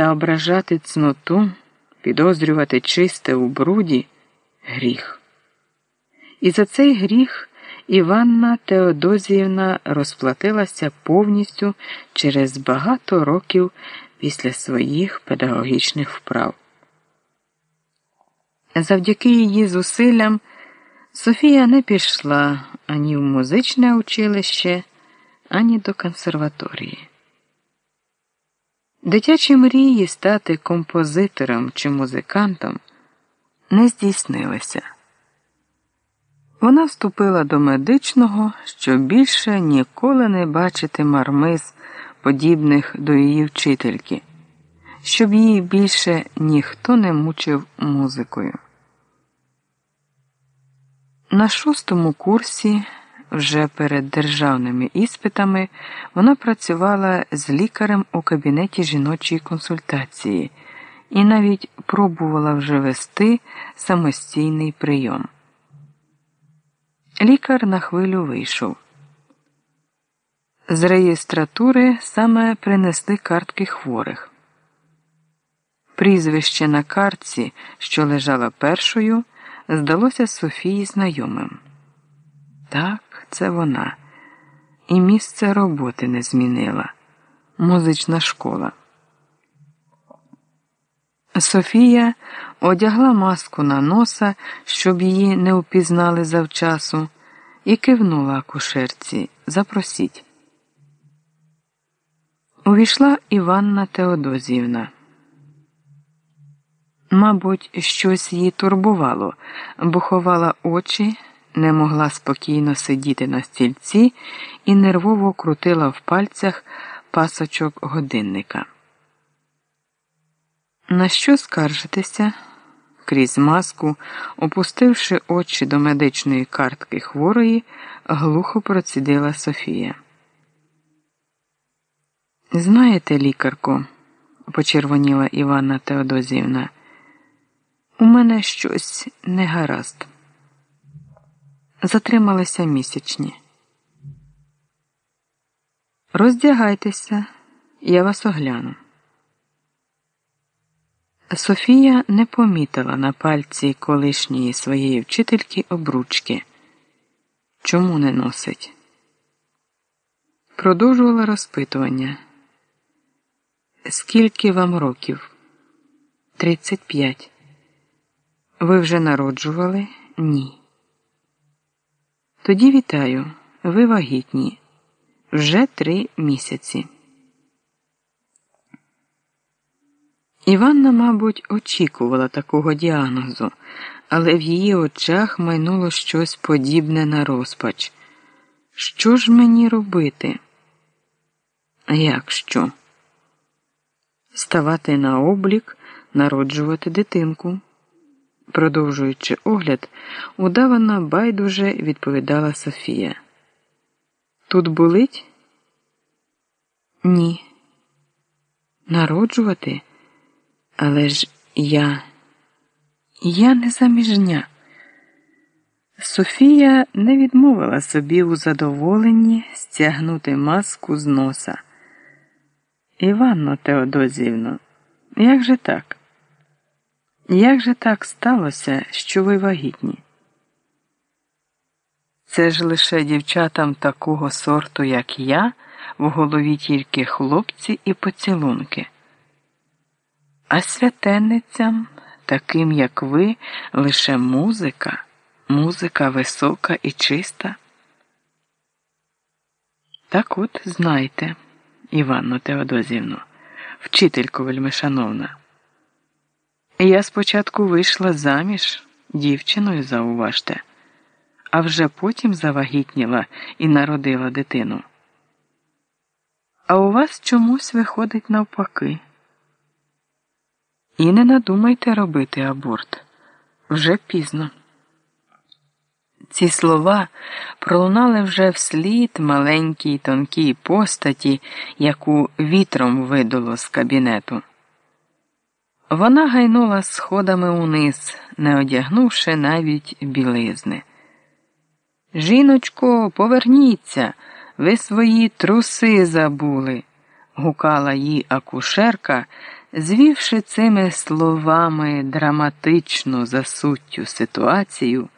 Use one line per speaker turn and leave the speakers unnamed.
Та ображати цноту, підозрювати чисте у бруді гріх. І за цей гріх Іванна Теодозіївна розплатилася повністю через багато років після своїх педагогічних вправ. Завдяки її зусиллям Софія не пішла ані в музичне училище, ані до консерваторії. Дитячі мрії стати композитором чи музикантом не здійснилися. Вона вступила до медичного, щоб більше ніколи не бачити мармиз, подібних до її вчительки, щоб її більше ніхто не мучив музикою. На шостому курсі, вже перед державними іспитами, вона працювала з лікарем у кабінеті жіночої консультації і навіть пробувала вже вести самостійний прийом. Лікар на хвилю вийшов. З реєстратури саме принесли картки хворих. Прізвище на картці, що лежала першою, здалося Софії знайомим. Так, це вона, і місце роботи не змінила музична школа. Софія одягла маску на носа, щоб її не впізнали завчасу, і кивнула акушерці Запросіть. Увійшла Іванна Теодозівна. Мабуть, щось її турбувало, бо ховала очі, не могла спокійно сидіти на стільці і нервово крутила в пальцях пасочок годинника. На що скаржитеся? Крізь маску, опустивши очі до медичної картки хворої, глухо процідила Софія. Знаєте, лікарко, почервоніла Іванна Теодозівна, у мене щось не гаразд. Затрималися місячні. Роздягайтеся, я вас огляну. Софія не помітила на пальці колишньої своєї вчительки обручки. Чому не носить? Продовжувала розпитування. Скільки вам років? Тридцять п'ять. Ви вже народжували? Ні. Тоді вітаю. Ви вагітні. Вже три місяці. Іванна, мабуть, очікувала такого діагнозу, але в її очах майнуло щось подібне на розпач. Що ж мені робити? Як що? Ставати на облік, народжувати дитинку. Продовжуючи огляд, удавана байдуже відповідала Софія. Тут болить? Ні. Народжувати? Але ж я, я не заміжня. Софія не відмовила собі у задоволенні стягнути маску з носа. Іванно Теодозівно, як же так? Як же так сталося, що ви вагітні? Це ж лише дівчатам такого сорту, як я, в голові тільки хлопці і поцілунки. А святенницям, таким як ви, лише музика, музика висока і чиста. Так от знайте, Іванно Теодозівно, вчителько вельмишановна. Я спочатку вийшла заміж дівчиною, зауважте, а вже потім завагітніла і народила дитину. А у вас чомусь виходить навпаки. І не надумайте робити аборт вже пізно. Ці слова пролунали вже вслід маленькій тонкій постаті, яку вітром видуло з кабінету. Вона гайнула сходами униз, не одягнувши навіть білизни. Жіночко, поверніться, ви свої труси забули, гукала їй акушерка Звівши цими словами драматичну за суттю ситуацію,